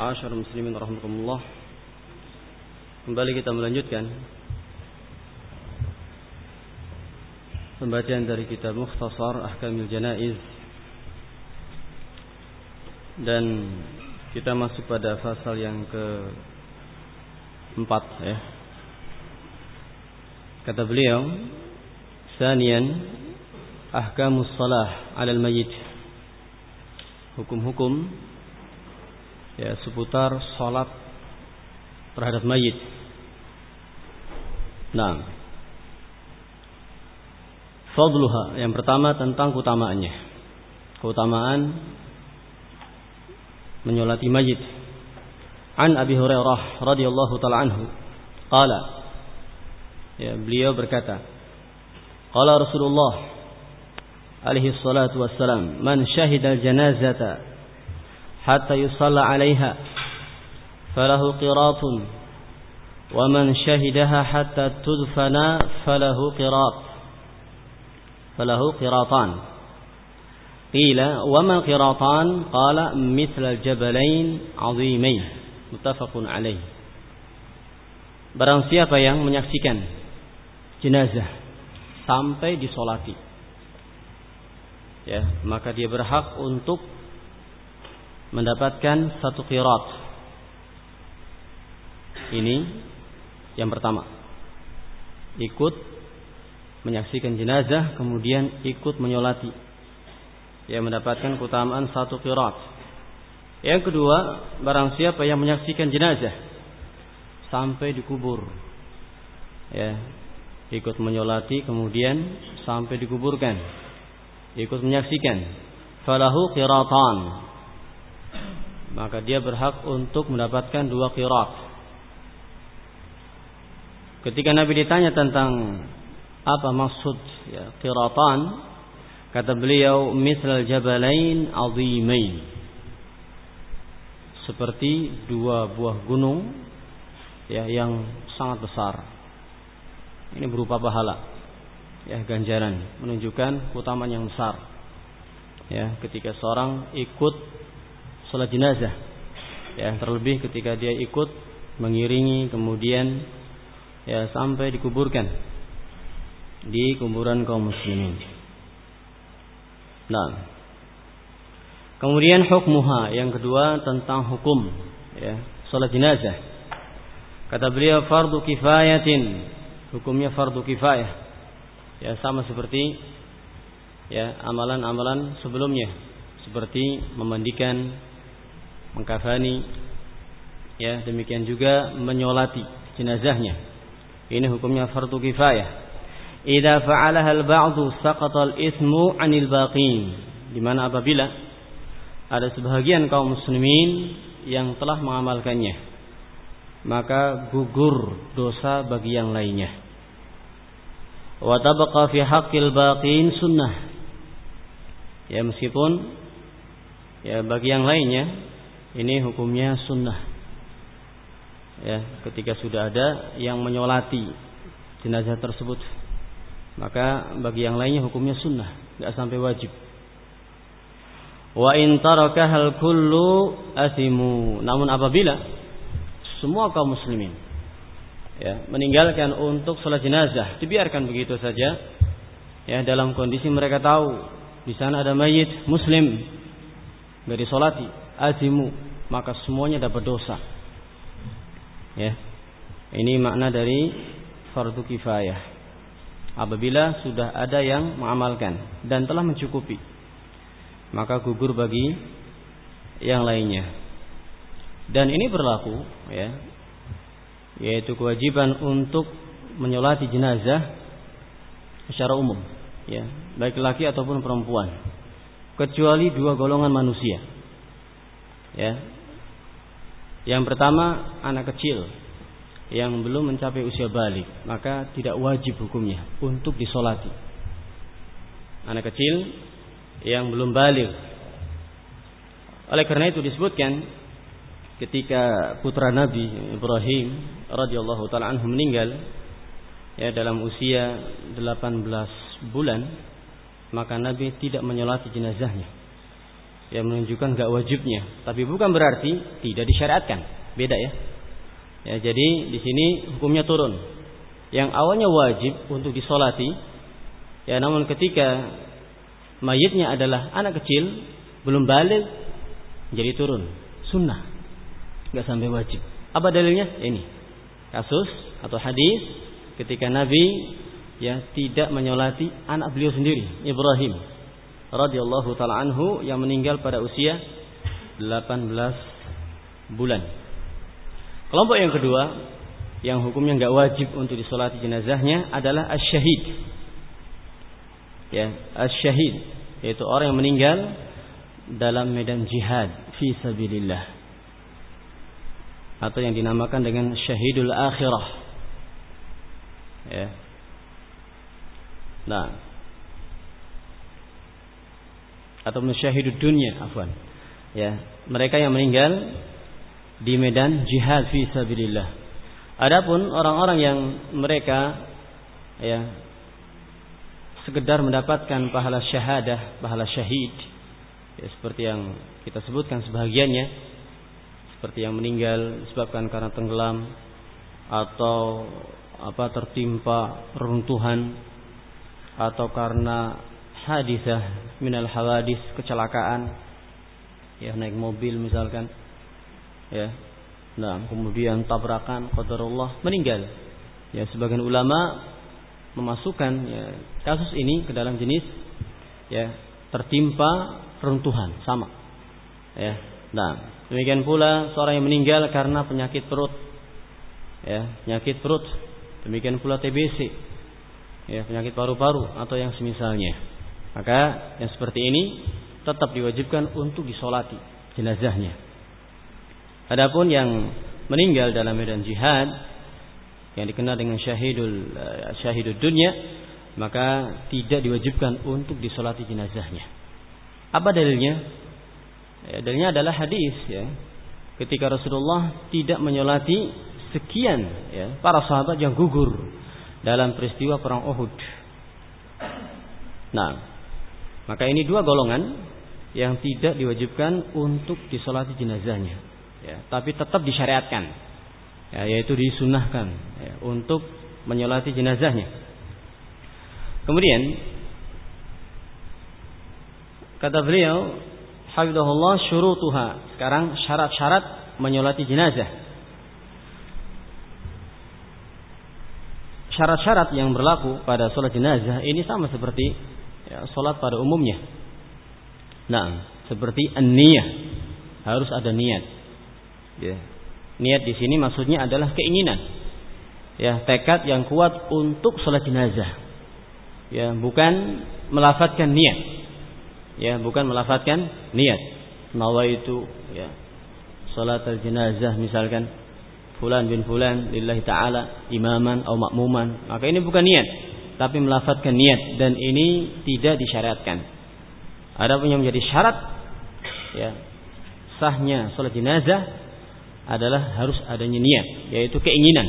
Asyar muslimin rahmatullah Kembali kita melanjutkan Pembacaan dari kitab Mukhtasar Ahkamil Janaiz. Dan kita masuk pada pasal yang ke empat ya. Kata beliau Sanian Ahkamus salah alal mayit Hukum-hukum ya seputar salat terhadap mayit. Nah, fadluha yang pertama tentang keutamaannya. Keutamaan menyolati mayit. An Abi Hurairah radhiyallahu taala anhu qala ya beliau berkata qala Rasulullah alaihi salatu wassalam man syahida janazata حتى يصلى 'alaiha. Falahu قراط ومن شهدها حتى hatta tudfana falahu qirat. Falahu qiratan. وما القراطان قال qiratan? Qala عظيمين متفق عليه barang siapa yang menyaksikan jenazah sampai disolati ya maka dia berhak untuk mendapatkan satu qirat. Ini yang pertama. Ikut menyaksikan jenazah kemudian ikut menyolati. Yang mendapatkan keutamaan satu qirat. Yang kedua, barang siapa yang menyaksikan jenazah sampai dikubur. Ya, ikut menyolati kemudian sampai dikuburkan. Ikut menyaksikan. Falahu qiratan maka dia berhak untuk mendapatkan dua kirat. Ketika Nabi ditanya tentang apa maksud ya, kata beliau misal jabalain azimain. Seperti dua buah gunung ya yang sangat besar. Ini berupa pahala ya ganjaran menunjukkan keutamaan yang besar. Ya, ketika seorang ikut sholat jenazah. Ya, terlebih ketika dia ikut mengiringi kemudian ya sampai dikuburkan di kuburan kaum muslimin. Nah, kemudian hukmuha yang kedua tentang hukum ya sholat jenazah. Kata beliau fardu kifayatin, hukumnya fardu kifayah. Ya sama seperti ya amalan-amalan sebelumnya seperti memandikan mengkafani ya demikian juga menyolati jenazahnya. Ini hukumnya fardu kifayah. Idza fa'alaha al-ba'du saqata al-ithmu 'anil baqin. Di mana apabila ada sebahagian kaum muslimin yang telah mengamalkannya maka gugur dosa bagi yang lainnya. Wa tabqa fi haqqil baqin sunnah. Ya meskipun ya bagi yang lainnya ini hukumnya sunnah. Ya, ketika sudah ada yang menyolati jenazah tersebut, maka bagi yang lainnya hukumnya sunnah, nggak sampai wajib. Wa in hal kullu asimu. Namun apabila semua kaum muslimin ya, meninggalkan untuk sholat jenazah, dibiarkan begitu saja ya dalam kondisi mereka tahu di sana ada mayit muslim dari disolati azimu maka semuanya dapat dosa. Ya. Ini makna dari fardu kifayah. Apabila sudah ada yang mengamalkan dan telah mencukupi, maka gugur bagi yang lainnya. Dan ini berlaku ya, yaitu kewajiban untuk menyolati jenazah secara umum, ya, baik laki ataupun perempuan, kecuali dua golongan manusia ya Yang pertama anak kecil yang belum mencapai usia balik, maka tidak wajib hukumnya untuk disolati. Anak kecil yang belum balik. Oleh karena itu disebutkan ketika putra Nabi Ibrahim radhiyallahu taala anhu meninggal ya dalam usia 18 bulan, maka Nabi tidak menyolati jenazahnya. Yang menunjukkan gak wajibnya, tapi bukan berarti tidak disyariatkan. Beda ya. Ya, jadi di sini hukumnya turun. Yang awalnya wajib untuk disolati, ya namun ketika mayitnya adalah anak kecil, belum balik, jadi turun. Sunnah, nggak sampai wajib. Apa dalilnya? Ini kasus atau hadis ketika Nabi ya tidak menyolati anak beliau sendiri, Ibrahim radhiyallahu taala anhu yang meninggal pada usia 18 bulan. Kelompok yang kedua yang hukumnya nggak wajib untuk disolati jenazahnya adalah asyahid. Ya, asyahid yaitu orang yang meninggal dalam medan jihad fi sabilillah atau yang dinamakan dengan syahidul akhirah. Ya. Nah, atau syahidud dunia, afwan. Ya, mereka yang meninggal di medan jihad fi sabilillah. Adapun orang-orang yang mereka ya sekedar mendapatkan pahala syahadah, pahala syahid ya seperti yang kita sebutkan sebahagiannya seperti yang meninggal disebabkan karena tenggelam atau apa tertimpa runtuhan atau karena hadisah minal hawadis kecelakaan. Ya naik mobil misalkan. Ya nah kemudian tabrakan qadarullah meninggal. Ya sebagian ulama memasukkan ya, kasus ini ke dalam jenis ya tertimpa runtuhan sama. Ya nah demikian pula seorang yang meninggal karena penyakit perut. Ya penyakit perut. Demikian pula TBC ya penyakit paru-paru atau yang semisalnya maka yang seperti ini tetap diwajibkan untuk disolati jenazahnya Adapun yang meninggal dalam medan jihad yang dikenal dengan syahidul uh, syahidul dunia maka tidak diwajibkan untuk disolati jenazahnya. Apa dalilnya? Ya, dalilnya adalah hadis ya. Ketika Rasulullah tidak menyolati sekian ya, para sahabat yang gugur dalam peristiwa perang Uhud. Nah, maka ini dua golongan yang tidak diwajibkan untuk disolati jenazahnya. Ya, tapi tetap disyariatkan. Ya, yaitu disunahkan ya, untuk menyolati jenazahnya. Kemudian kata beliau hafizahullah syurutuha. Sekarang syarat-syarat menyolati jenazah. Syarat-syarat yang berlaku pada sholat jenazah ini sama seperti ya, sholat pada umumnya. Nah, seperti an-niyah harus ada niat. Ya. Niat di sini maksudnya adalah keinginan. Ya, tekad yang kuat untuk sholat jenazah. Ya, bukan melafatkan niat. Ya, bukan melafatkan niat. Nawaitu ya. Salat jenazah misalkan fulan bin fulan lillahi taala imaman atau makmuman. Maka ini bukan niat, tapi melafatkan niat dan ini tidak disyariatkan. Ada punya menjadi syarat ya sahnya sholat jenazah adalah harus adanya niat, yaitu keinginan.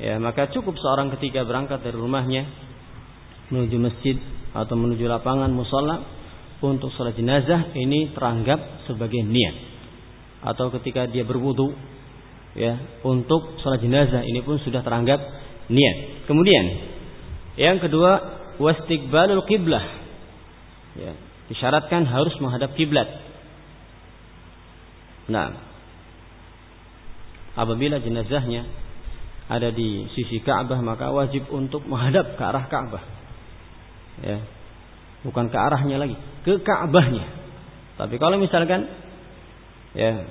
Ya, maka cukup seorang ketika berangkat dari rumahnya menuju masjid atau menuju lapangan musola untuk sholat jenazah ini teranggap sebagai niat. Atau ketika dia berwudu ya untuk sholat jenazah ini pun sudah teranggap niat. Kemudian yang kedua wastiqbalul qiblah. Ya, disyaratkan harus menghadap kiblat. Nah, apabila jenazahnya ada di sisi Ka'bah maka wajib untuk menghadap ke arah Ka'bah. Ya. Bukan ke arahnya lagi, ke Ka'bahnya. Tapi kalau misalkan ya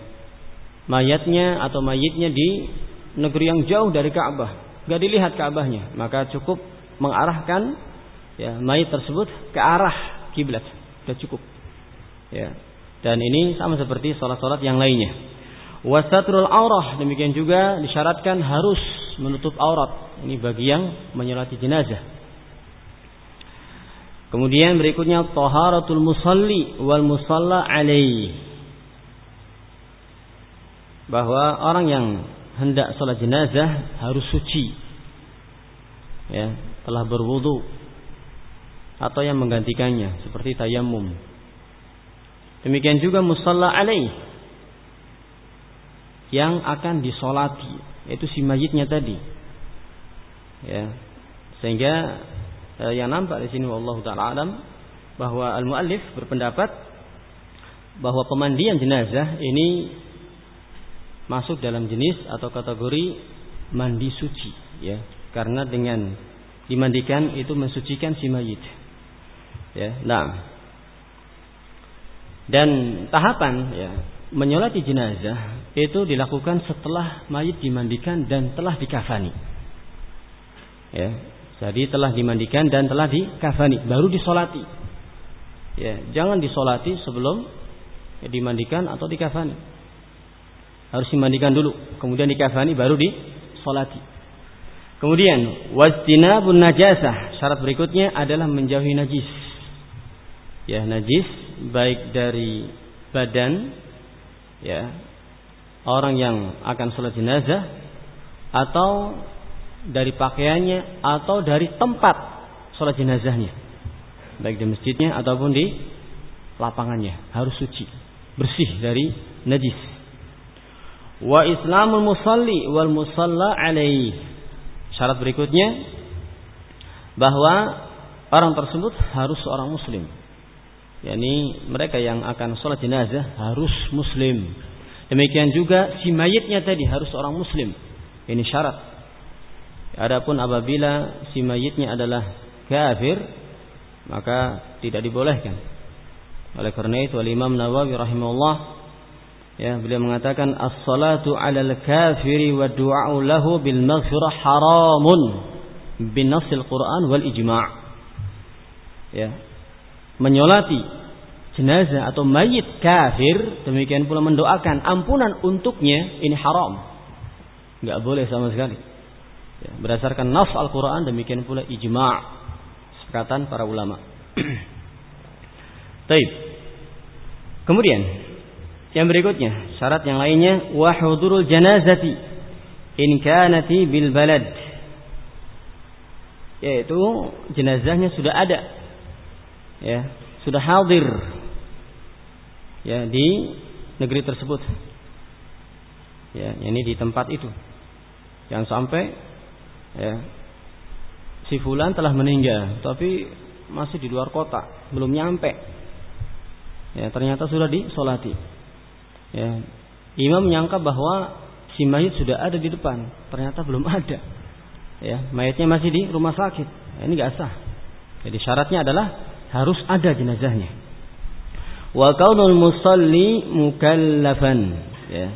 mayatnya atau mayitnya di negeri yang jauh dari Ka'bah, nggak dilihat Ka'bahnya, maka cukup mengarahkan ya mayit tersebut ke arah kiblat. Sudah cukup. Ya. Dan ini sama seperti sholat-sholat yang lainnya Wasatrul aurah demikian juga disyaratkan harus menutup aurat. Ini bagi yang menyolati jenazah. Kemudian berikutnya taharatul musalli wal musalla alaih. Bahwa orang yang hendak sholat jenazah harus suci. Ya, telah berwudu atau yang menggantikannya seperti tayamum. Demikian juga musalla alaih yang akan disolati yaitu si mayitnya tadi. Ya. Sehingga eh, yang nampak di sini wallahu taala alam bahwa al-muallif berpendapat bahwa pemandian jenazah ini masuk dalam jenis atau kategori mandi suci ya karena dengan dimandikan itu mensucikan si mayit ya nah dan tahapan ya menyolati jenazah itu dilakukan setelah mayit dimandikan dan telah dikafani. Ya, jadi telah dimandikan dan telah dikafani, baru disolati. Ya, jangan disolati sebelum ya, dimandikan atau dikafani. Harus dimandikan dulu, kemudian dikafani, baru disolati. Kemudian wastinabun najasah. Syarat berikutnya adalah menjauhi najis. Ya, najis baik dari badan ya orang yang akan sholat jenazah atau dari pakaiannya atau dari tempat sholat jenazahnya baik di masjidnya ataupun di lapangannya harus suci bersih dari najis wa islamul musalli wal musalla alaih syarat berikutnya bahwa orang tersebut harus seorang muslim yakni mereka yang akan sholat jenazah harus muslim. Demikian juga si mayitnya tadi harus orang muslim. Ini syarat. Adapun apabila si mayitnya adalah kafir, maka tidak dibolehkan. Oleh karena itu Imam Nawawi rahimahullah ya beliau mengatakan as-salatu 'alal kafiri wa du'a'u lahu bil maghfirah haramun bin nasil Quran wal ijma'. Ya, menyolati jenazah atau mayit kafir, demikian pula mendoakan ampunan untuknya, ini haram. Nggak boleh sama sekali. Ya, berdasarkan nas Al-Quran, demikian pula ijma' sepakatan para ulama. Taib. Kemudian yang berikutnya syarat yang lainnya wahudurul janazati in kanati bil balad. Yaitu jenazahnya sudah ada. Ya sudah hadir. Ya di negeri tersebut. Ya ini di tempat itu. Yang sampai ya si fulan telah meninggal tapi masih di luar kota belum nyampe. Ya ternyata sudah disolati ya imam menyangka bahwa si mayit sudah ada di depan ternyata belum ada ya mayatnya masih di rumah sakit ya, ini gak sah jadi syaratnya adalah harus ada jenazahnya. Wa kaunul musalli mukallafan ya.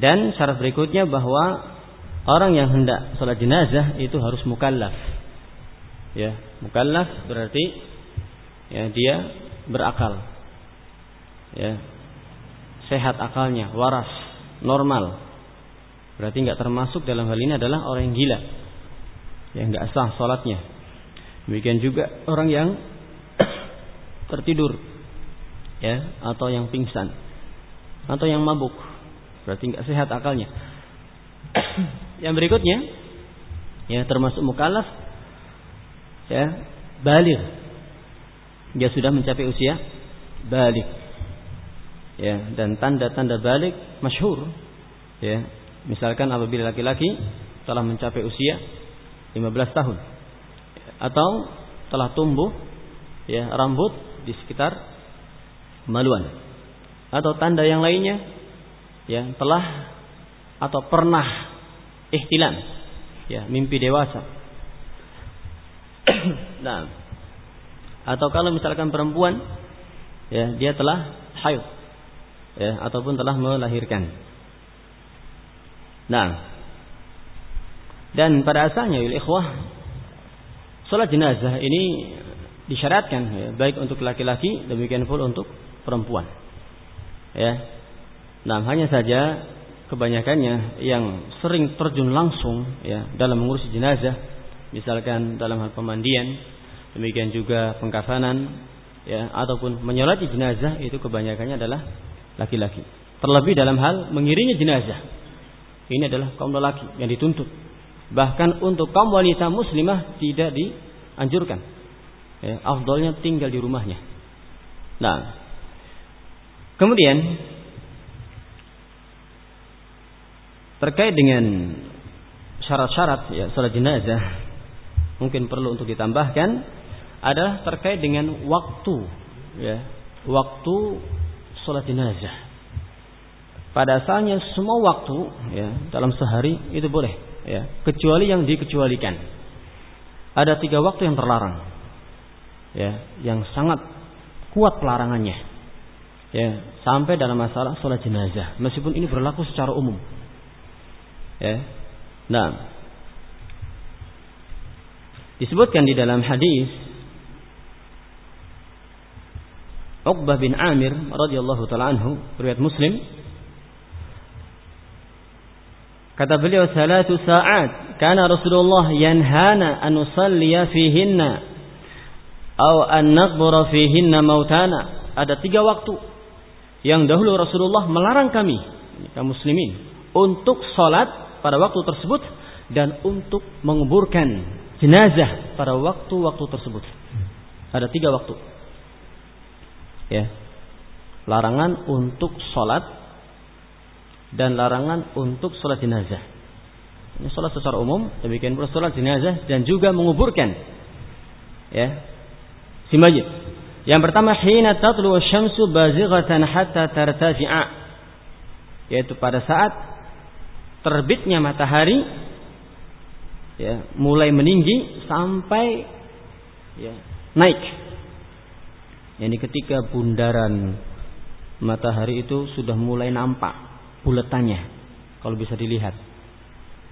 Dan syarat berikutnya bahwa orang yang hendak sholat jenazah itu harus mukallaf. Ya, mukallaf berarti ya dia berakal. Ya. Sehat akalnya, waras, normal. Berarti nggak termasuk dalam hal ini adalah orang yang gila. Yang nggak sah sholatnya Demikian juga orang yang tertidur ya atau yang pingsan atau yang mabuk berarti nggak sehat akalnya. yang berikutnya ya termasuk mukallaf ya balik dia sudah mencapai usia balik ya dan tanda-tanda balik masyhur. Ya misalkan apabila laki-laki telah mencapai usia 15 tahun atau telah tumbuh ya rambut di sekitar maluan atau tanda yang lainnya ya telah atau pernah ihtilam ya mimpi dewasa. Nah atau kalau misalkan perempuan ya dia telah haid ya ataupun telah melahirkan nah dan pada asalnya ikhwah Sholat jenazah ini disyaratkan ya, baik untuk laki-laki demikian pula untuk perempuan. Ya. Nah, hanya saja kebanyakannya yang sering terjun langsung ya dalam mengurus jenazah, misalkan dalam hal pemandian, demikian juga pengkafanan ya ataupun menyolati jenazah itu kebanyakannya adalah laki-laki. Terlebih dalam hal mengiringi jenazah. Ini adalah kaum lelaki yang dituntut. Bahkan untuk kaum wanita muslimah tidak dianjurkan. Ya, afdolnya tinggal di rumahnya. Nah, kemudian terkait dengan syarat-syarat ya salat jenazah mungkin perlu untuk ditambahkan adalah terkait dengan waktu ya waktu salat jenazah pada asalnya semua waktu ya dalam sehari itu boleh ya kecuali yang dikecualikan ada tiga waktu yang terlarang ya yang sangat kuat pelarangannya. Ya, sampai dalam masalah sholat jenazah, meskipun ini berlaku secara umum. Ya. Nah, disebutkan di dalam hadis Uqbah bin Amir radhiyallahu taala anhu, riwayat Muslim, Kata beliau salatu saat kana Rasulullah yanhana an nusalliya fihinna Au an naqbura fihinna mautana. Ada tiga waktu yang dahulu Rasulullah melarang kami, kaum muslimin, untuk salat pada waktu tersebut dan untuk menguburkan jenazah pada waktu-waktu tersebut. Ada tiga waktu. Ya. Larangan untuk salat dan larangan untuk salat jenazah. Ini salat secara umum, demikian pula salat jenazah dan juga menguburkan. Ya, Simajid. Yang pertama hina tatlu syamsu bazighatan hatta tartafi'a. Yaitu pada saat terbitnya matahari ya, mulai meninggi sampai ya, naik. Yani ketika bundaran matahari itu sudah mulai nampak bulatannya kalau bisa dilihat.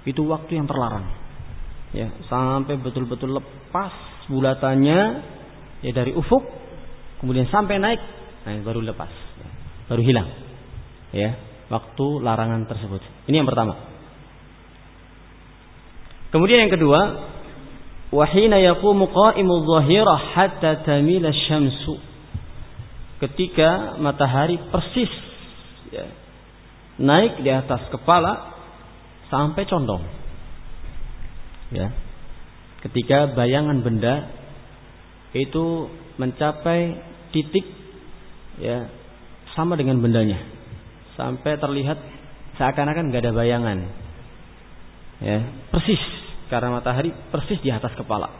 Itu waktu yang terlarang. Ya, sampai betul-betul lepas bulatannya ya dari ufuk kemudian sampai naik nah baru lepas baru hilang ya waktu larangan tersebut ini yang pertama kemudian yang kedua wahina yaqumu qa'imu dhahirah hatta tamila syamsu ketika matahari persis ya, naik di atas kepala sampai condong. Ya ketika bayangan benda itu mencapai titik ya sama dengan bendanya sampai terlihat seakan-akan nggak ada bayangan ya persis karena matahari persis di atas kepala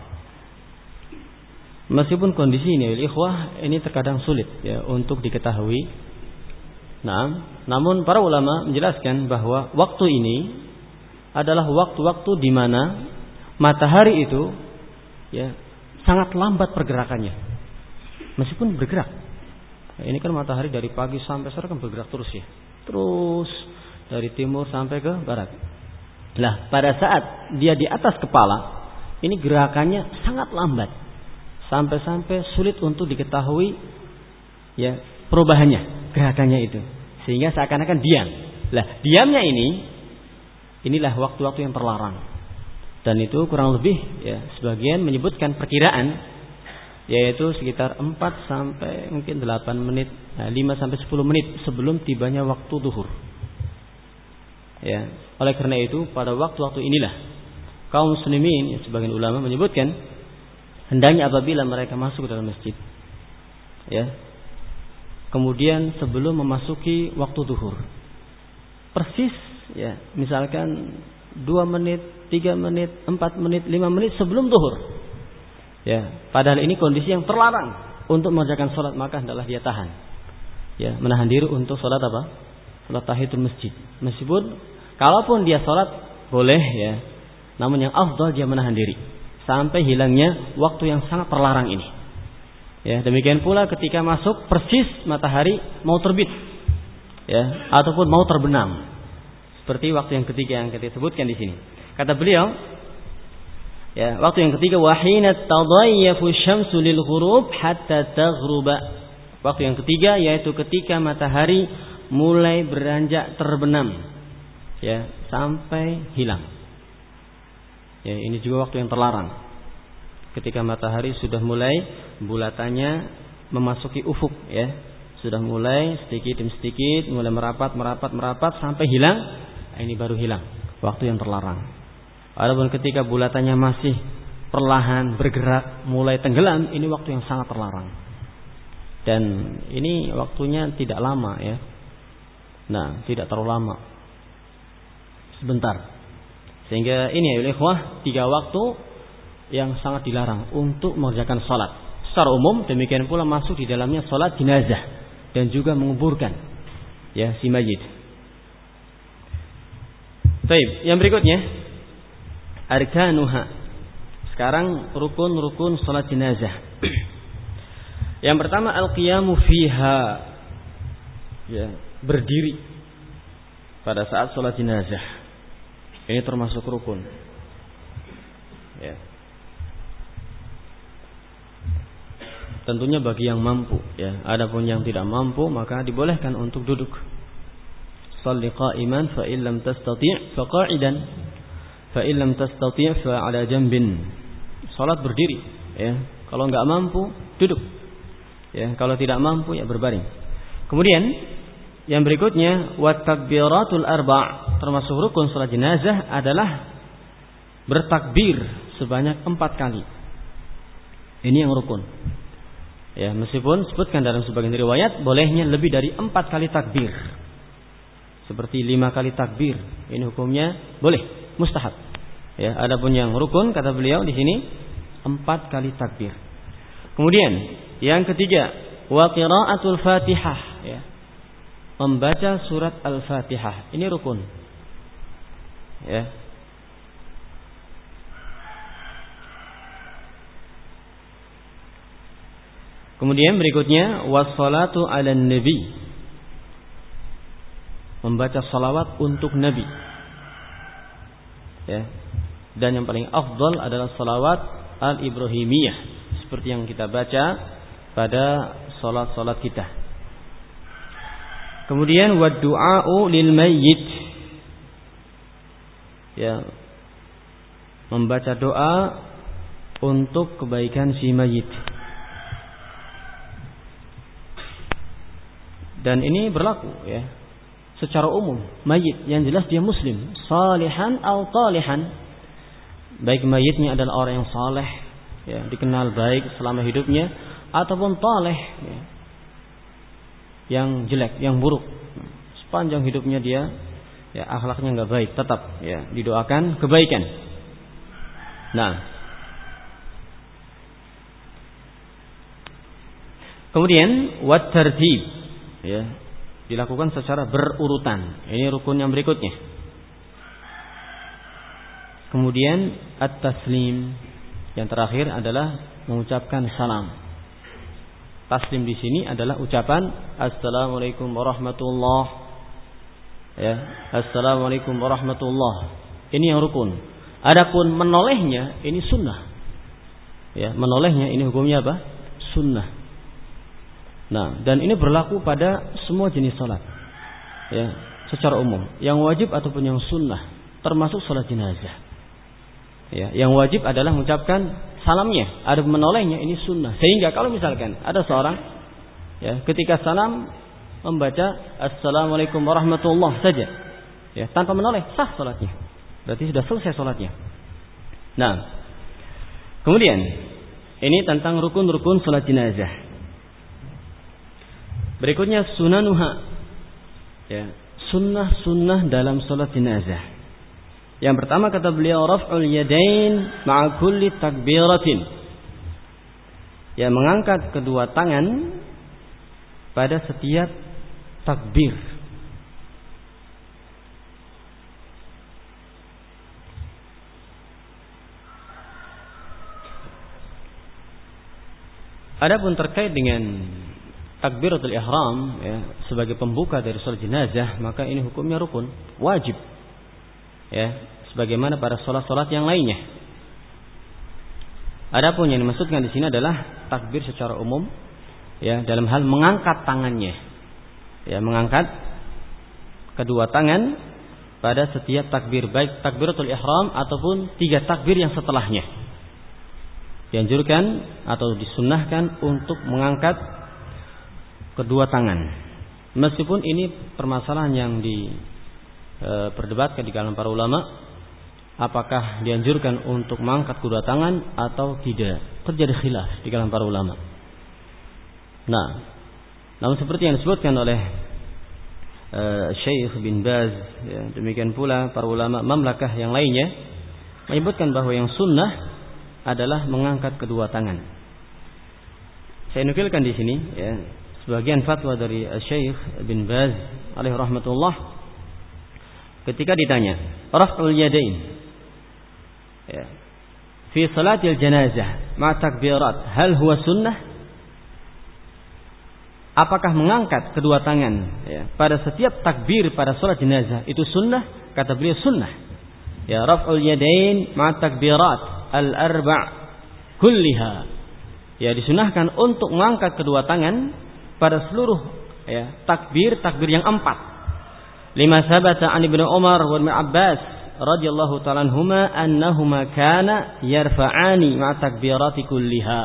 meskipun kondisi ini ikhwah ini terkadang sulit ya untuk diketahui nah namun para ulama menjelaskan bahwa waktu ini adalah waktu-waktu di mana matahari itu ya sangat lambat pergerakannya. Meskipun bergerak. Ini kan matahari dari pagi sampai sore kan bergerak terus ya. Terus dari timur sampai ke barat. Nah, pada saat dia di atas kepala, ini gerakannya sangat lambat. Sampai-sampai sulit untuk diketahui ya perubahannya, gerakannya itu. Sehingga seakan-akan diam. Lah, diamnya ini inilah waktu-waktu yang terlarang dan itu kurang lebih ya sebagian menyebutkan perkiraan yaitu sekitar 4 sampai mungkin 8 menit, nah, 5 sampai 10 menit sebelum tibanya waktu duhur. Ya, oleh karena itu pada waktu-waktu inilah kaum muslimin ya, sebagian ulama menyebutkan hendaknya apabila mereka masuk ke dalam masjid ya kemudian sebelum memasuki waktu duhur persis ya misalkan dua menit, tiga menit, empat menit, lima menit sebelum duhur. Ya, padahal ini kondisi yang terlarang untuk mengerjakan sholat maka adalah dia tahan. Ya, menahan diri untuk sholat apa? Sholat tahiyatul masjid. Meskipun kalaupun dia sholat boleh ya, namun yang afdal dia menahan diri sampai hilangnya waktu yang sangat terlarang ini. Ya, demikian pula ketika masuk persis matahari mau terbit. Ya, ataupun mau terbenam. Seperti waktu yang ketiga yang kita sebutkan di sini. Kata beliau, ya, waktu yang ketiga wahina tadayyafu syamsu lil ghurub hatta taghruba. Waktu yang ketiga yaitu ketika matahari mulai beranjak terbenam ya sampai hilang. Ya, ini juga waktu yang terlarang. Ketika matahari sudah mulai bulatannya memasuki ufuk ya. Sudah mulai sedikit demi sedikit mulai merapat merapat merapat sampai hilang. Ini baru hilang. Waktu yang terlarang. Adapun ketika bulatannya masih perlahan bergerak mulai tenggelam ini waktu yang sangat terlarang. Dan ini waktunya tidak lama ya. Nah, tidak terlalu lama. Sebentar. Sehingga ini ya ikhwah tiga waktu yang sangat dilarang untuk mengerjakan salat. Secara umum demikian pula masuk di dalamnya salat jenazah dan juga menguburkan ya si mayit. Baik, yang berikutnya arkanuha. Sekarang rukun-rukun salat jenazah. yang pertama al-qiyamu fiha. Ya, berdiri pada saat salat jenazah. Ini termasuk rukun. Ya. Tentunya bagi yang mampu ya. Adapun yang tidak mampu maka dibolehkan untuk duduk. Shalli qa'iman fa illam tastati' fa qa'idan. Fa illam tastati' fa 'ala janbin. Salat berdiri ya. Kalau enggak mampu duduk. Ya, kalau tidak mampu ya berbaring. Kemudian yang berikutnya wa takbiratul arba' termasuk rukun salat jenazah adalah bertakbir sebanyak empat kali. Ini yang rukun. Ya, meskipun sebutkan dalam sebagian riwayat bolehnya lebih dari empat kali takbir. Seperti lima kali takbir. Ini hukumnya boleh, mustahab. Ya, adapun yang rukun kata beliau di sini empat kali takbir. Kemudian yang ketiga wa qiraatul Fatihah ya. Membaca surat Al-Fatihah. Ini rukun. Ya, Kemudian berikutnya wassalatu ala nabi. Membaca salawat untuk nabi. Ya. Dan yang paling afdal adalah salawat al-ibrahimiyah seperti yang kita baca pada salat-salat kita. Kemudian wa du'a'u lil mayyit. Ya. Membaca doa untuk kebaikan si mayit. Dan ini berlaku ya. Secara umum, mayit yang jelas dia muslim, salihan atau talihan. Baik mayitnya adalah orang yang saleh, ya, dikenal baik selama hidupnya ataupun taleh ya, yang jelek, yang buruk. Sepanjang hidupnya dia ya akhlaknya nggak baik, tetap ya didoakan kebaikan. Nah, kemudian wat ya dilakukan secara berurutan. Ini rukun yang berikutnya. Kemudian at-taslim yang terakhir adalah mengucapkan salam. Taslim di sini adalah ucapan Assalamualaikum warahmatullah. Ya, Assalamualaikum warahmatullah. Ini yang rukun. Adapun menolehnya ini sunnah. Ya, menolehnya ini hukumnya apa? Sunnah. Nah, dan ini berlaku pada semua jenis sholat. Ya, secara umum. Yang wajib ataupun yang sunnah. Termasuk sholat jenazah. Ya, yang wajib adalah mengucapkan salamnya. Ada menolehnya ini sunnah. Sehingga kalau misalkan ada seorang ya, ketika salam membaca Assalamualaikum warahmatullah saja. Ya, tanpa menoleh sah sholatnya. Berarti sudah selesai sholatnya. Nah, kemudian ini tentang rukun-rukun sholat jenazah. Berikutnya sunanuha. Ya, sunnah-sunnah dalam salat jenazah. Yang pertama kata beliau raf'ul yadain ma'a kulli takbiratin. Ya, mengangkat kedua tangan pada setiap takbir. Adapun terkait dengan takbiratul ihram ya, sebagai pembuka dari sholat jenazah maka ini hukumnya rukun wajib ya sebagaimana pada sholat-sholat yang lainnya adapun yang dimaksudkan di sini adalah takbir secara umum ya dalam hal mengangkat tangannya ya mengangkat kedua tangan pada setiap takbir baik takbiratul ihram ataupun tiga takbir yang setelahnya. Dianjurkan atau disunnahkan untuk mengangkat kedua tangan. Meskipun ini permasalahan yang diperdebatkan e, di kalangan para ulama, apakah dianjurkan untuk mengangkat kedua tangan atau tidak? Terjadi khilaf di kalangan para ulama. Nah, namun seperti yang disebutkan oleh uh, Syekh bin Baz, ya, demikian pula para ulama mamlakah yang lainnya menyebutkan bahwa yang sunnah adalah mengangkat kedua tangan. Saya nukilkan di sini ya, sebagian fatwa dari Syekh bin Baz alaihi rahmatullah ketika ditanya raf'ul yadain ya, fi salatil janazah ma takbirat hal huwa sunnah apakah mengangkat kedua tangan ya, pada setiap takbir pada sholat jenazah itu sunnah? Kata beliau sunnah. Ya raf'ul yadain ma takbirat al arba' kulliha. Ya disunahkan untuk mengangkat kedua tangan pada seluruh ya takbir takbir yang empat. Lima sahabat an Ibnu Umar wa Ibnu Abbas radhiyallahu ta'ala anhuma annahuma kana yarfa'ani ma takbirati kulliha.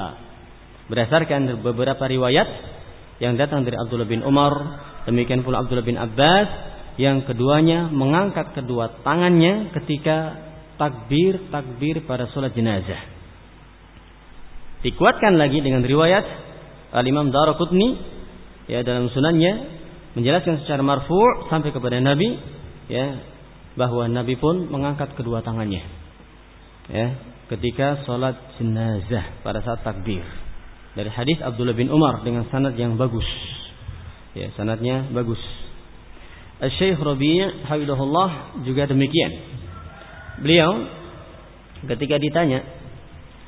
Berdasarkan beberapa riwayat yang datang dari Abdullah bin Umar, demikian pula Abdullah bin Abbas, yang keduanya mengangkat kedua tangannya ketika takbir-takbir pada sholat jenazah. Dikuatkan lagi dengan riwayat Al-Imam Daraqutni ya dalam sunannya menjelaskan secara marfu' sampai kepada Nabi ya bahwa Nabi pun mengangkat kedua tangannya ya ketika sholat jenazah pada saat takbir dari hadis Abdullah bin Umar dengan sanad yang bagus. Ya, sanadnya bagus. Syekh Rabi' Hafizahullah juga demikian. Beliau ketika ditanya,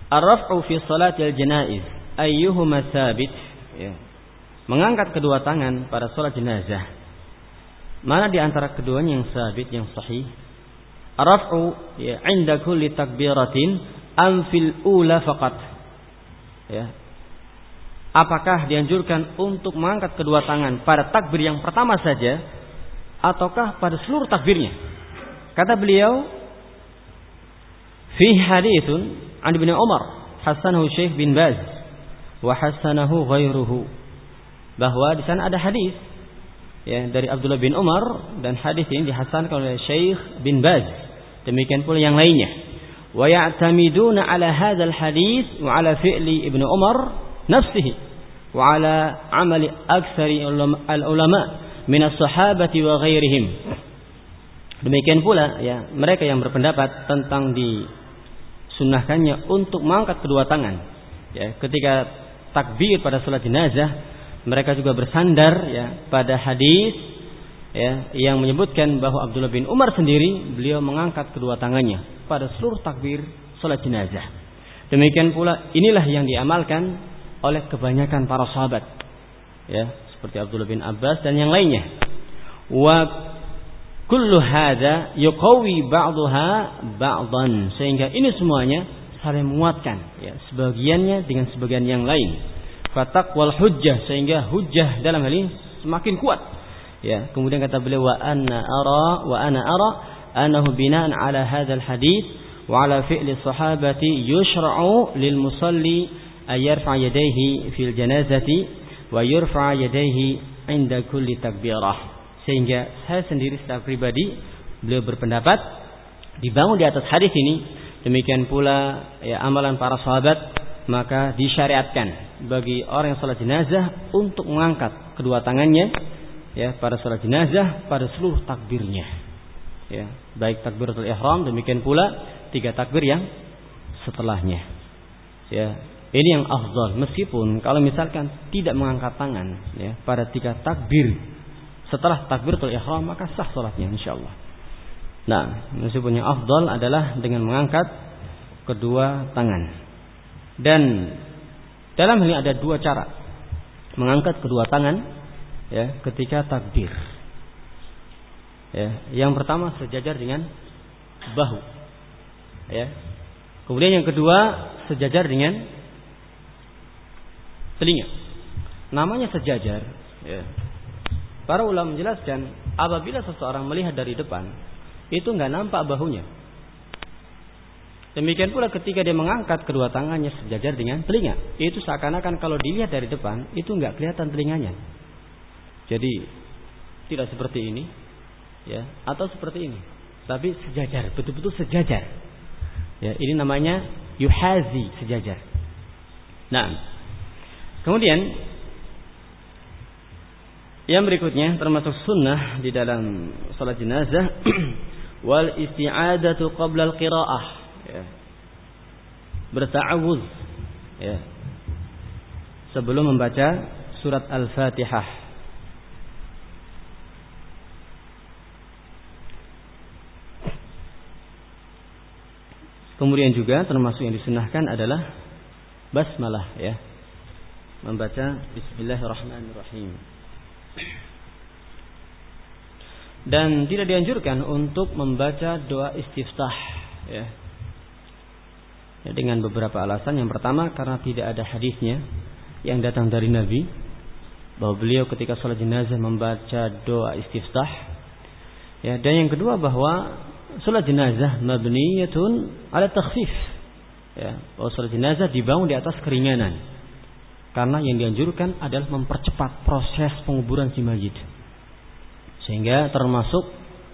"Ar-raf'u fi salatil janaiz ayyuhuma sabit?" Ya. Mengangkat kedua tangan pada salat jenazah. Mana di antara keduanya yang sabit yang sahih? Ar-raf'u ya 'inda kulli takbiratin am fil ula faqat. Ya, apakah dianjurkan untuk mengangkat kedua tangan pada takbir yang pertama saja ataukah pada seluruh takbirnya? Kata beliau, fi haditsun an Ibnu Umar hasanahu Syekh bin Baz wa hasanahu ghairuhu bahwa di sana ada hadis ya dari Abdullah bin Umar dan hadis ini dihasankan oleh Syekh bin Baz. Demikian pula yang lainnya. Wa ya'tamiduna ala hadzal hadis wa ala fi'li Ibnu Umar nafsihi wa ala amali aksari al-ulama min as-sahabati wa ghairihim. Demikian pula ya, mereka yang berpendapat tentang disunnahkannya untuk mengangkat kedua tangan. Ya, ketika takbir pada salat jenazah, mereka juga bersandar ya pada hadis ya yang menyebutkan bahwa Abdullah bin Umar sendiri beliau mengangkat kedua tangannya pada seluruh takbir salat jenazah. Demikian pula inilah yang diamalkan oleh kebanyakan para sahabat. Ya, seperti Abdullah bin Abbas dan yang lainnya. Wa kullu hadza yuqawi ba'daha ba'dan sehingga ini semuanya saling menguatkan ya sebagiannya dengan sebagian yang lain fatak wal hujjah sehingga hujjah dalam hal ini semakin kuat. Ya kemudian kata beliau wa anna ara wa ana ara annahu bina'an ala hadzal hadis wa ala fi'li sahabati yushra'u lil musalli ayarfa yadayhi fil janazati wa yurfa yadayhi inda kulli takbirah. Sehingga saya sendiri secara pribadi beliau berpendapat dibangun di atas hadis ini demikian pula ya amalan para sahabat maka disyariatkan bagi orang yang salat jenazah untuk mengangkat kedua tangannya ya pada salat jenazah pada seluruh takbirnya ya baik takbiratul ihram demikian pula tiga takbir yang setelahnya ya ini yang afdal meskipun kalau misalkan tidak mengangkat tangan ya pada tiga takbir setelah takbiratul ihram maka sah salatnya insyaallah. Nah, meskipun yang afdal adalah dengan mengangkat kedua tangan. Dan dalam hal ini ada dua cara mengangkat kedua tangan ya ketika takbir. Ya, yang pertama sejajar dengan bahu. Ya. Kemudian yang kedua sejajar dengan telinga. Namanya sejajar, ya. Para ulama menjelaskan, apabila seseorang melihat dari depan, itu nggak nampak bahunya. Demikian pula ketika dia mengangkat kedua tangannya sejajar dengan telinga. Itu seakan-akan kalau dilihat dari depan, itu nggak kelihatan telinganya. Jadi, tidak seperti ini, ya, atau seperti ini. Tapi sejajar, betul-betul sejajar. Ya, ini namanya yuhazi sejajar. Nah, kemudian yang berikutnya termasuk sunnah di dalam salat jenazah wal isti'adatu qabla al-qira'ah ya. Berta'awuz ya. Sebelum membaca surat Al-Fatihah. Kemudian juga termasuk yang disunahkan adalah basmalah ya. Membaca bismillahirrahmanirrahim. Dan tidak dianjurkan untuk membaca doa istiftah ya. Ya. Dengan beberapa alasan. Yang pertama karena tidak ada hadisnya yang datang dari Nabi bahwa beliau ketika sholat jenazah membaca doa istiftah. Ya, dan yang kedua bahwa sholat jenazah mabniyatun ala takhfif. Ya, bahwa sholat jenazah dibangun di atas keringanan. Karena yang dianjurkan adalah mempercepat proses penguburan si mayit. Sehingga termasuk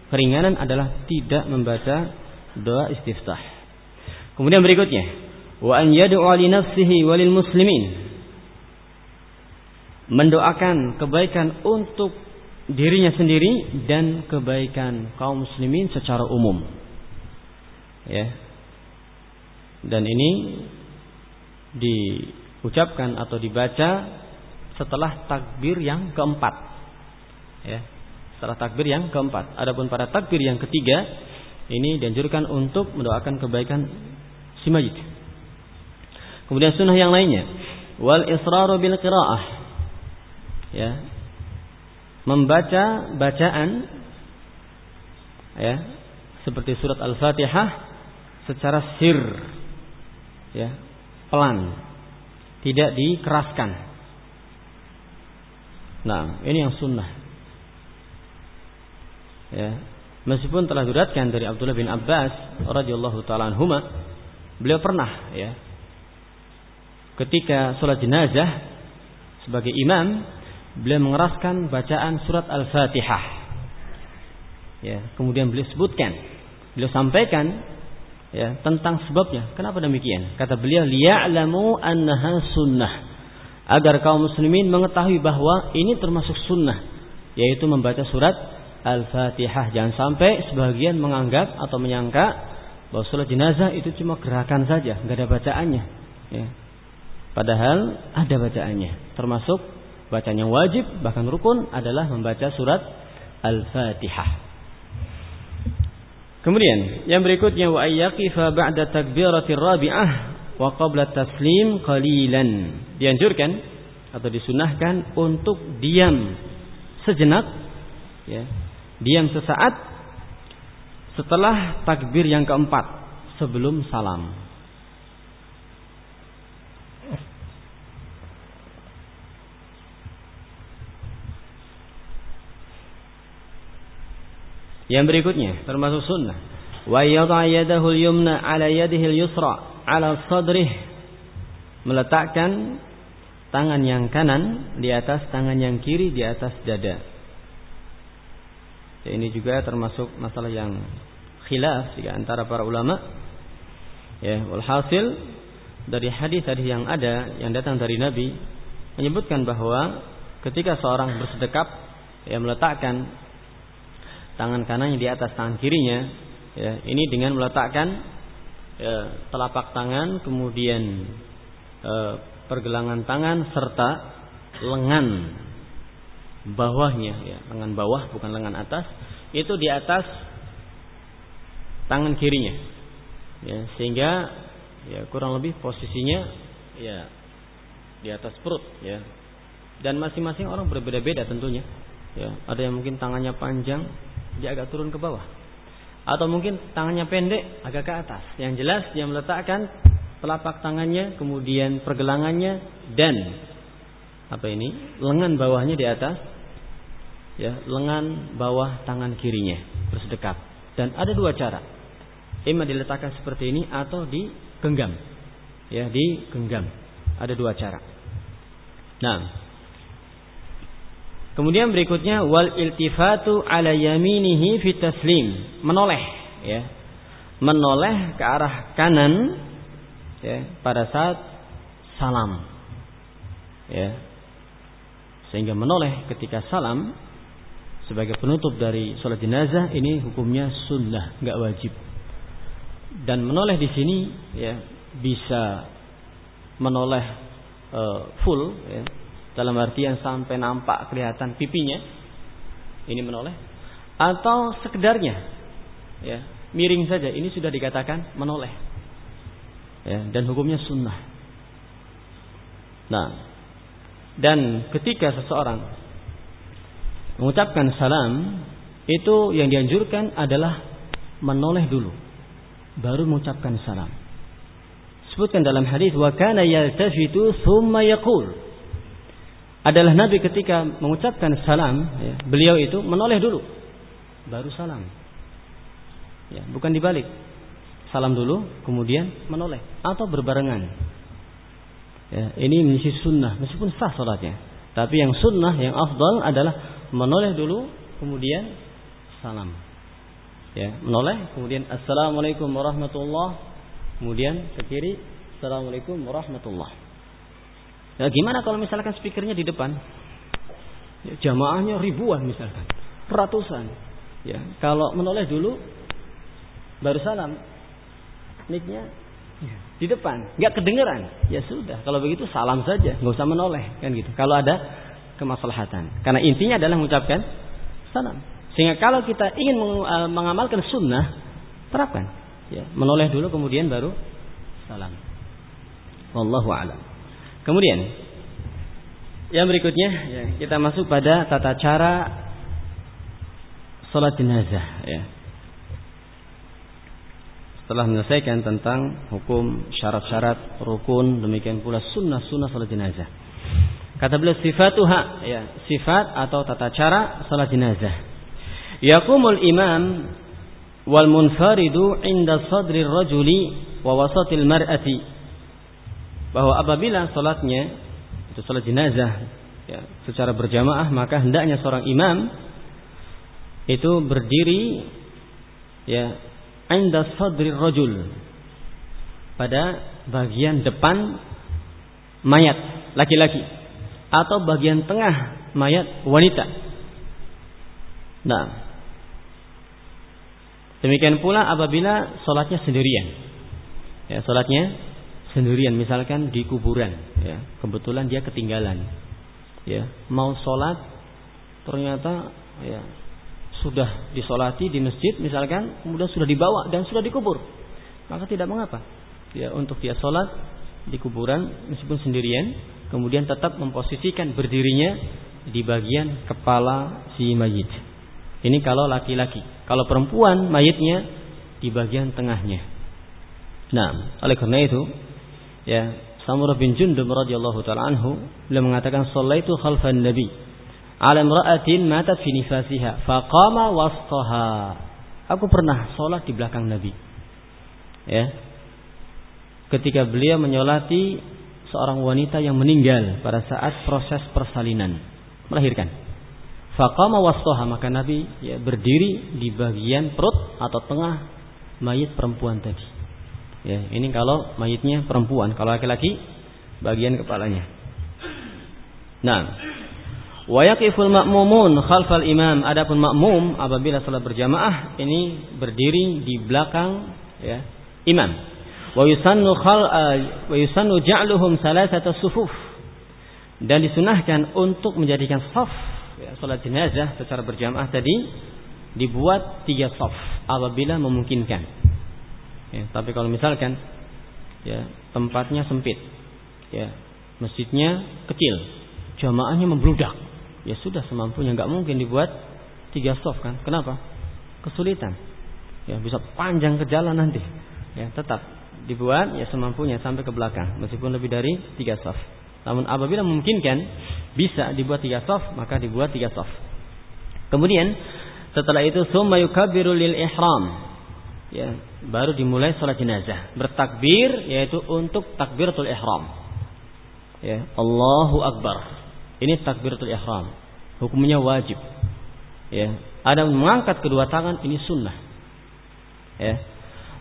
keringanan adalah tidak membaca doa istiftah. Kemudian berikutnya, wa an yad'u li nafsihi walil muslimin. Mendoakan kebaikan untuk dirinya sendiri dan kebaikan kaum muslimin secara umum. Ya. Dan ini diucapkan atau dibaca setelah takbir yang keempat. Ya setelah takbir yang keempat. Adapun pada takbir yang ketiga ini dianjurkan untuk mendoakan kebaikan si mayit. Kemudian sunnah yang lainnya wal israru bil qiraah. Ya. Membaca bacaan ya seperti surat Al-Fatihah secara sir ya, pelan. Tidak dikeraskan. Nah, ini yang sunnah ya meskipun telah diriwayatkan dari Abdullah bin Abbas radhiyallahu taala anhuma beliau pernah ya. Ketika sholat jenazah sebagai imam beliau mengeraskan bacaan surat Al-Fatihah. Ya kemudian beliau sebutkan beliau sampaikan ya tentang sebabnya. Kenapa demikian? Kata beliau liya'lamu annaha sunnah. Agar kaum muslimin mengetahui bahwa ini termasuk sunnah yaitu membaca surat Al-Fatihah. Jangan sampai sebagian menganggap atau menyangka bahwa sholat jenazah itu cuma gerakan saja, nggak ada bacaannya. Ya. Padahal ada bacaannya, termasuk bacaan yang wajib bahkan rukun adalah membaca surat Al-Fatihah. Kemudian yang berikutnya wa ayyaqifa ba'da takbiratir rabi'ah wa qabla taslim qalilan. Dianjurkan atau disunahkan untuk diam sejenak ya diam sesaat setelah takbir yang keempat sebelum salam. Yang berikutnya termasuk sunnah. Wa yadha yadahu al-yumna ala yadihi al-yusra ala sadrih. Meletakkan tangan yang kanan di atas tangan yang kiri di atas dada. Ya, ini juga termasuk masalah yang khilaf di antara para ulama. Ya, walhasil dari hadis-hadis yang ada yang datang dari Nabi menyebutkan bahwa ketika seorang bersedekap ya meletakkan tangan kanannya di atas tangan kirinya ya ini dengan meletakkan ya, telapak tangan kemudian eh, pergelangan tangan serta lengan bawahnya ya lengan bawah bukan lengan atas itu di atas tangan kirinya. Ya sehingga ya kurang lebih posisinya ya di atas perut ya. Dan masing-masing orang berbeda-beda tentunya ya. Ada yang mungkin tangannya panjang dia agak turun ke bawah. Atau mungkin tangannya pendek agak ke atas. Yang jelas dia meletakkan telapak tangannya kemudian pergelangannya dan apa ini? Lengan bawahnya di atas ya lengan bawah tangan kirinya bersedekap. Dan ada dua cara. Ima diletakkan seperti ini atau digenggam ya digenggam ada dua cara. Nah. Kemudian berikutnya wal iltifatu ala yaminihi fi taslim. Menoleh ya. Menoleh ke arah kanan ya pada saat salam. Ya sehingga menoleh ketika salam sebagai penutup dari sholat jenazah ini hukumnya sunnah nggak wajib. Dan menoleh di sini ya bisa menoleh uh, full ya, dalam artian sampai nampak kelihatan pipinya ini menoleh. Atau sekedarnya ya miring saja ini sudah dikatakan menoleh ya, dan hukumnya sunnah. Nah dan ketika seseorang mengucapkan salam itu yang dianjurkan adalah menoleh dulu baru mengucapkan salam sebutkan dalam hadis wa kana yaltafitu thumma yaqul adalah Nabi ketika mengucapkan salam ya, beliau itu menoleh dulu baru salam Ya, bukan dibalik. Salam dulu, kemudian menoleh atau berbarengan. Ya, ini menjadi sunnah meskipun sah sholatnya. Tapi yang sunnah, yang afdal adalah menoleh dulu, kemudian salam. Ya, menoleh, kemudian assalamualaikum warahmatullah, kemudian ke kiri, assalamualaikum warahmatullah. Ya, gimana kalau misalkan speakernya di depan? Ya, jamaahnya ribuan misalkan, ratusan. Ya, kalau menoleh dulu, baru salam miknya di depan. Nggak kedengeran. Ya sudah kalau begitu salam saja nggak usah menoleh kan gitu. Kalau ada kemaslahatan. Karena intinya adalah mengucapkan salam. Sehingga kalau kita ingin e, mengamalkan sunnah terapkan. Ya menoleh dulu kemudian baru salam. Wallahu alam. Kemudian yang berikutnya ya, kita masuk pada tata cara sholat jenazah ya telah menyelesaikan tentang hukum syarat-syarat rukun demikian pula sunnah-sunnah salat jenazah. Kata beliau sifatuha ya, sifat atau tata cara salat jenazah. Yaqumul imam wal munfaridu inda sadri rajuli wa wasatil mar'ati. Bahwa apabila salatnya itu salat jenazah ya, secara berjamaah maka hendaknya seorang imam itu berdiri ya inda sadri rajul. Pada bagian depan mayat laki-laki. Atau bagian tengah mayat wanita. Nah, demikian pula apabila sholatnya sendirian, ya sholatnya sendirian, misalkan di kuburan, ya. Kebetulan dia ketinggalan, ya mau sholat ternyata ya sudah disolati di masjid misalkan kemudian sudah dibawa dan sudah dikubur. Maka tidak mengapa. Ya untuk dia sholat di kuburan meskipun sendirian kemudian tetap memposisikan berdirinya di bagian kepala si mayit. Ini kalau laki-laki. Kalau perempuan mayitnya di bagian tengahnya. Nah oleh karena itu ya Samurah bin Jundub radhiyallahu taala anhu beliau mengatakan sallaitu khalfan nabi ala imra'atin matat fi nifasiha faqama wastaha. Aku pernah sholat di belakang Nabi. Ya. Ketika beliau menyolati seorang wanita yang meninggal pada saat proses persalinan, melahirkan. Faqama wastaha maka Nabi ya berdiri di bagian perut atau tengah mayit perempuan tadi. Ya, ini kalau mayitnya perempuan, kalau laki-laki bagian kepalanya. Nah, Wa yaqiful ma'mumun khalfal imam. Adapun makmum apabila salat berjamaah ini berdiri di belakang ya, imam. Wa yusannu khal uh, wa yusannu ja'luhum salasata sufuf. Dan disunahkan untuk menjadikan saf ya, salat jenazah secara berjamaah tadi dibuat tiga saf apabila memungkinkan. Ya, tapi kalau misalkan ya tempatnya sempit, ya masjidnya kecil, jamaahnya membludak, ya sudah semampunya nggak mungkin dibuat tiga soft kan kenapa kesulitan ya bisa panjang ke jalan nanti ya tetap dibuat ya semampunya sampai ke belakang meskipun lebih dari tiga soft namun apabila memungkinkan bisa dibuat tiga soft maka dibuat tiga soft Kemudian setelah itu summa yukabbiru lil ihram. Ya, baru dimulai salat jenazah. Bertakbir yaitu untuk takbiratul ihram. Ya, Allahu akbar. Ini takbiratul ihram. Hukumnya wajib. Ya, ada mengangkat kedua tangan ini sunnah. Ya.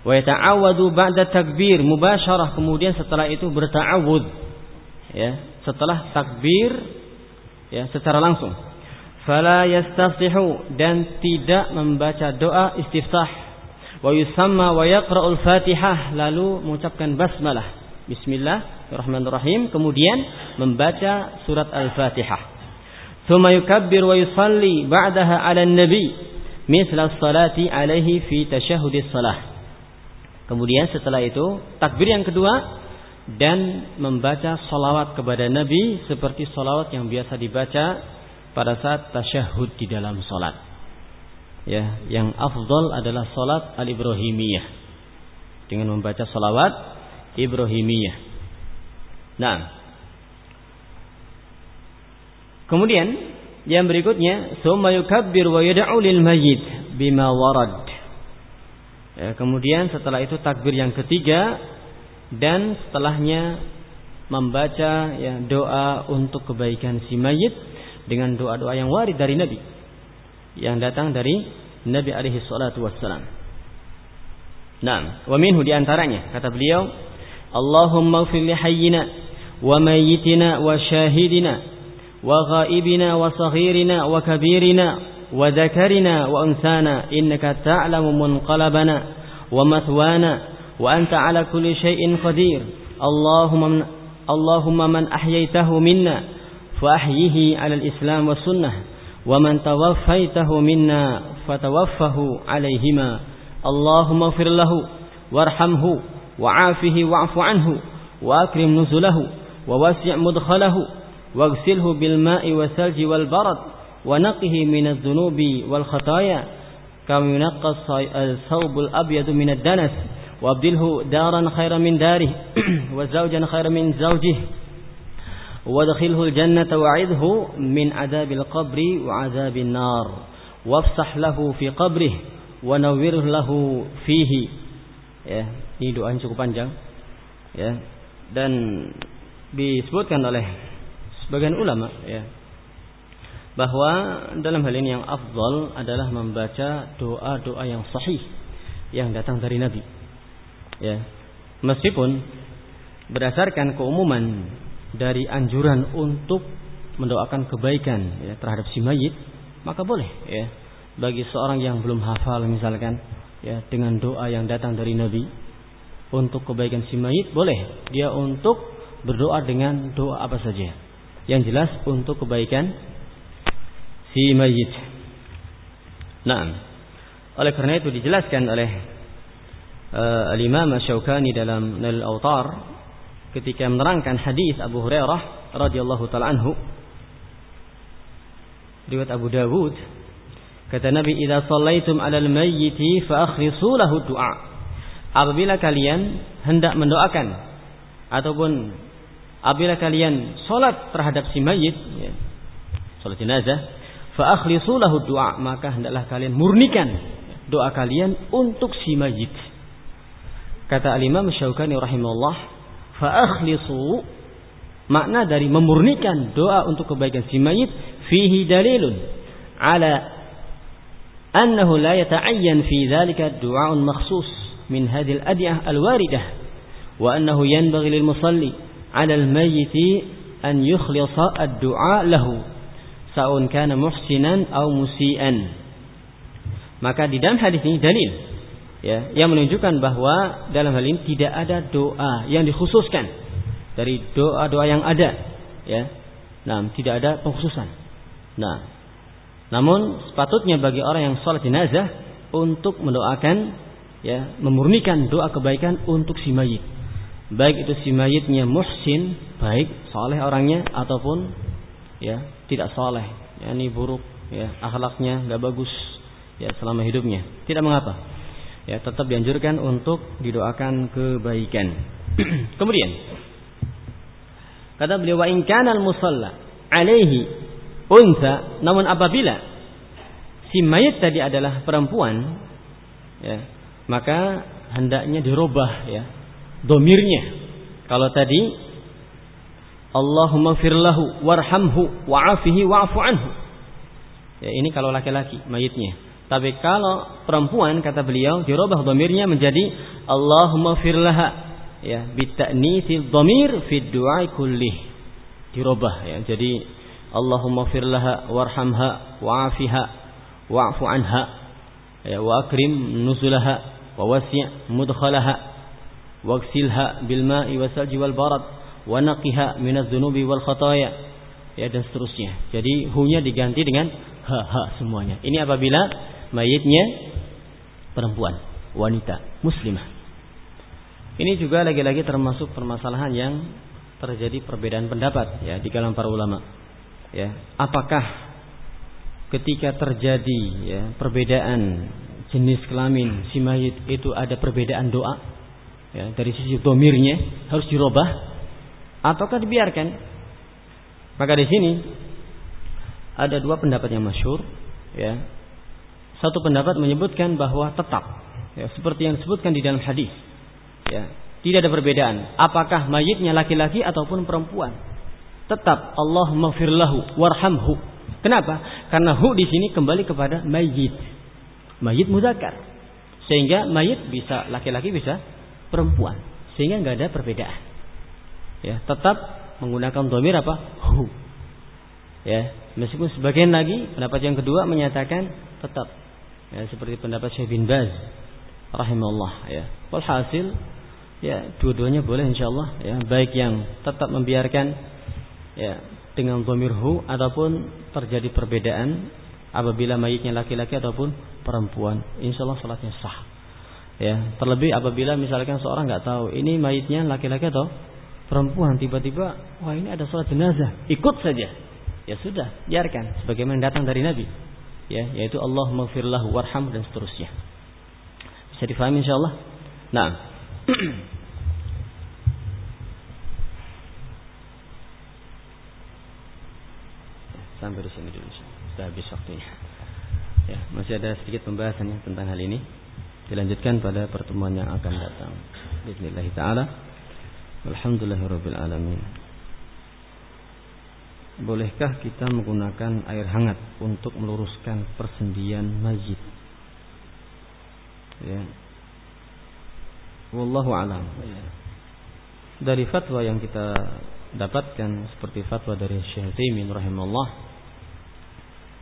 Wa yata'awwadu ba'da takbir mubasyarah kemudian setelah itu berta'awud. Ya, setelah takbir ya secara langsung fala yastaftihu dan tidak membaca doa istiftah wa yusamma wa yaqra'ul fatihah lalu mengucapkan basmalah bismillahirrahmanirrahim. Kemudian membaca surat al-fatihah. Yukabbir wa yusalli ba'daha 'ala nabi misla salati alaihi fi tasyahhudis salah. Kemudian setelah itu takbir yang kedua dan membaca salawat kepada Nabi seperti salawat yang biasa dibaca pada saat tasyahud di dalam solat. Ya, yang afdol adalah solat al-Ibrahimiyah. Dengan membaca salawat Ibrahimiyah. Nah, kemudian yang berikutnya, summa yukabbir wa yad'u lil mayyit bima warad. Ya, kemudian setelah itu takbir yang ketiga dan setelahnya membaca ya doa untuk kebaikan si mayit dengan doa-doa yang warid dari Nabi yang datang dari Nabi alaihi salatu wassalam. Nah, wa minhu di antaranya kata beliau, اللهم اغفر لحينا وميتنا وشاهدنا وغائبنا وصغيرنا وكبيرنا وذكرنا وأنثانا إنك تعلم منقلبنا ومثوانا وأنت على كل شيء قدير. اللهم من, اللهم من أحييته منا فأحيه على الإسلام والسنة ومن توفيته منا فتوفه عليهما. اللهم اغفر له وارحمه وعافه واعف عنه وأكرم نزله ووسع مدخله واغسله بالماء والثلج والبرد ونقه من الذنوب والخطايا كما ينقى الثوب الأبيض من الدنس وابدله دارا خيرا من داره وزوجا خيرا من زوجه وادخله الجنة وعذه من عذاب القبر وعذاب النار وافسح له في قبره ونوره له فيه. ya ini doa yang cukup panjang ya. Dan disebutkan oleh sebagian ulama ya bahwa dalam hal ini yang afdal adalah membaca doa-doa yang sahih yang datang dari Nabi ya. Meskipun berdasarkan keumuman dari anjuran untuk mendoakan kebaikan ya, terhadap si mayit, maka boleh ya bagi seorang yang belum hafal misalkan ya dengan doa yang datang dari Nabi untuk kebaikan si mayit boleh. Dia untuk berdoa dengan doa apa saja. Yang jelas untuk kebaikan si mayit. Nah, oleh karena itu dijelaskan oleh uh, Al-Imam Syaukani dalam Nal Autar ketika menerangkan hadis Abu Hurairah radhiyallahu taala anhu. Riwayat Abu Dawud kata Nabi idza shallaitum 'alal mayyiti fa akhlisu lahu du'a apabila kalian hendak mendoakan ataupun apabila kalian salat terhadap si mayit ya, salat jenazah fa du'a maka hendaklah kalian murnikan doa kalian untuk si mayit. Kata al-Imam Syaukani rahimahullah Fa'akhlisu makna dari memurnikan doa untuk kebaikan si mayit fihi dalilun ala annahu la yata'ayyan fi dhalika du'aun makhsus min hadhihi al-adiyah al-waridah wa annahu yanbaghi lil musalli 'ala al-mayyit an yukhlisa ad-du'a lahu sa'un kana muhsinan aw musian. Maka di dalam hadis ini dalil ya yang menunjukkan bahwa dalam hal ini tidak ada doa yang dikhususkan dari doa-doa yang ada ya. Nah tidak ada pengkhususan. Nah namun sepatutnya bagi orang yang sholat jenazah untuk mendoakan ya memurnikan doa kebaikan untuk si mayit. Baik itu si mayitnya muhsin baik soleh orangnya ataupun ya tidak soleh yakni buruk ya akhlaknya nggak bagus ya selama hidupnya. Tidak mengapa. Ya tetap dianjurkan untuk didoakan kebaikan. Kemudian kata beliau wa in kana al-musalla alaihi unsa namun apabila si mayit tadi adalah perempuan, ya, maka hendaknya dirubah ya domirnya. Kalau tadi Allahumma firlahu warhamhu wa'afihi wa'fu anhu. Ya, ini kalau laki-laki mayitnya. Tapi kalau perempuan kata beliau dirubah domirnya menjadi Allahumma firlaha ya bita'nitsil domir fid du'a kullih. Dirubah ya. Jadi Allahumma firlaha warhamha wa'afiha wa'fu anha ya wa akrim nuzulaha ma'i wasalji wal barad wa naqiha minadz dzunubi wal khataya ya dan seterusnya. Jadi hu-nya diganti dengan ha ha semuanya. Ini apabila mayitnya perempuan, wanita, muslimah. Ini juga lagi-lagi termasuk permasalahan yang terjadi perbedaan pendapat ya di kalangan para ulama. Ya, apakah ketika terjadi ya perbedaan jenis kelamin si mayit itu ada perbedaan doa ya dari sisi domirnya harus dirubah ataukah dibiarkan maka di sini ada dua pendapat yang masyur ya satu pendapat menyebutkan bahwa tetap ya, seperti yang disebutkan di dalam hadis. Ya, tidak ada perbedaan apakah mayitnya laki-laki ataupun perempuan. Tetap Allah maghfirlahu warhamhu. Kenapa? Karena hu di sini kembali kepada mayit. Mayit mudakar. Sehingga mayit bisa laki-laki bisa perempuan. Sehingga nggak ada perbedaan. Ya, tetap menggunakan domir apa? Hu. Ya, meskipun sebagian lagi pendapat yang kedua menyatakan tetap ya, seperti pendapat Syekh bin Baz rahimahullah ya walhasil ya dua-duanya boleh insyaallah ya baik yang tetap membiarkan ya dengan domirhu ataupun terjadi perbedaan apabila mayitnya laki-laki ataupun perempuan insyaallah salatnya sah ya terlebih apabila misalkan seorang nggak tahu ini mayitnya laki-laki atau perempuan tiba-tiba wah ini ada sholat jenazah ikut saja ya sudah biarkan sebagaimana datang dari Nabi ya yaitu Allah maghfirlahu warham dan seterusnya. Bisa difahami insyaallah? Nah. Sampai di sini dulu. Sudah habis waktunya. Ya, masih ada sedikit pembahasannya tentang hal ini. Dilanjutkan pada pertemuan yang akan datang. Bismillah taala. Alhamdulillahirabbil alamin. Bolehkah kita menggunakan air hangat untuk meluruskan persendian masjid? Ya. Wallahu alam. Ya. Dari fatwa yang kita dapatkan seperti fatwa dari Syekh Taimin rahimahullah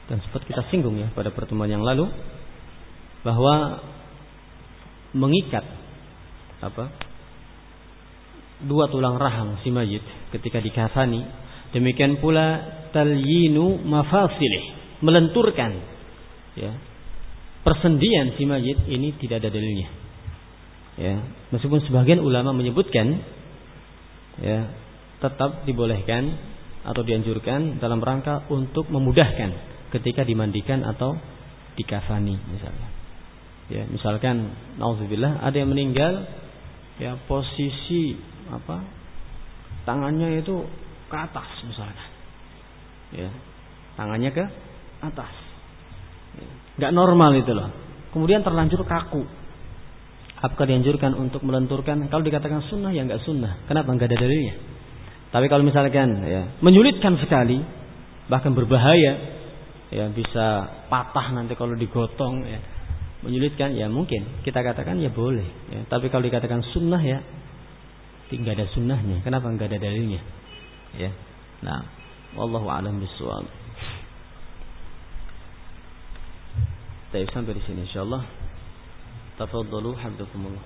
dan sempat kita singgung ya pada pertemuan yang lalu bahwa mengikat apa dua tulang rahang si mayit ketika dikafani Demikian pula talyinu mafasilih, melenturkan ya. Persendian si mayit ini tidak ada dalilnya. Ya, meskipun sebagian ulama menyebutkan ya, tetap dibolehkan atau dianjurkan dalam rangka untuk memudahkan ketika dimandikan atau dikafani misalnya. Ya, misalkan nauzubillah ada yang meninggal ya posisi apa? Tangannya itu ke atas misalkan. Ya. Tangannya ke atas. Ya. Gak normal itu loh. Kemudian terlanjur kaku. Apakah dianjurkan untuk melenturkan? Kalau dikatakan sunnah ya nggak sunnah. Kenapa nggak ada dalilnya? Tapi kalau misalkan ya menyulitkan sekali, bahkan berbahaya, ya bisa patah nanti kalau digotong, ya menyulitkan ya mungkin kita katakan ya boleh. Ya. Tapi kalau dikatakan sunnah ya tidak ada sunnahnya. Kenapa nggak ada dalilnya? ya nah wallahu alam bisawab Baik sampai di sini insyaallah. Tafadhalu habdakumullah.